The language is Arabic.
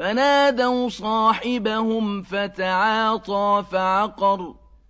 فنادوا صاحبهم فتعاطى فعقر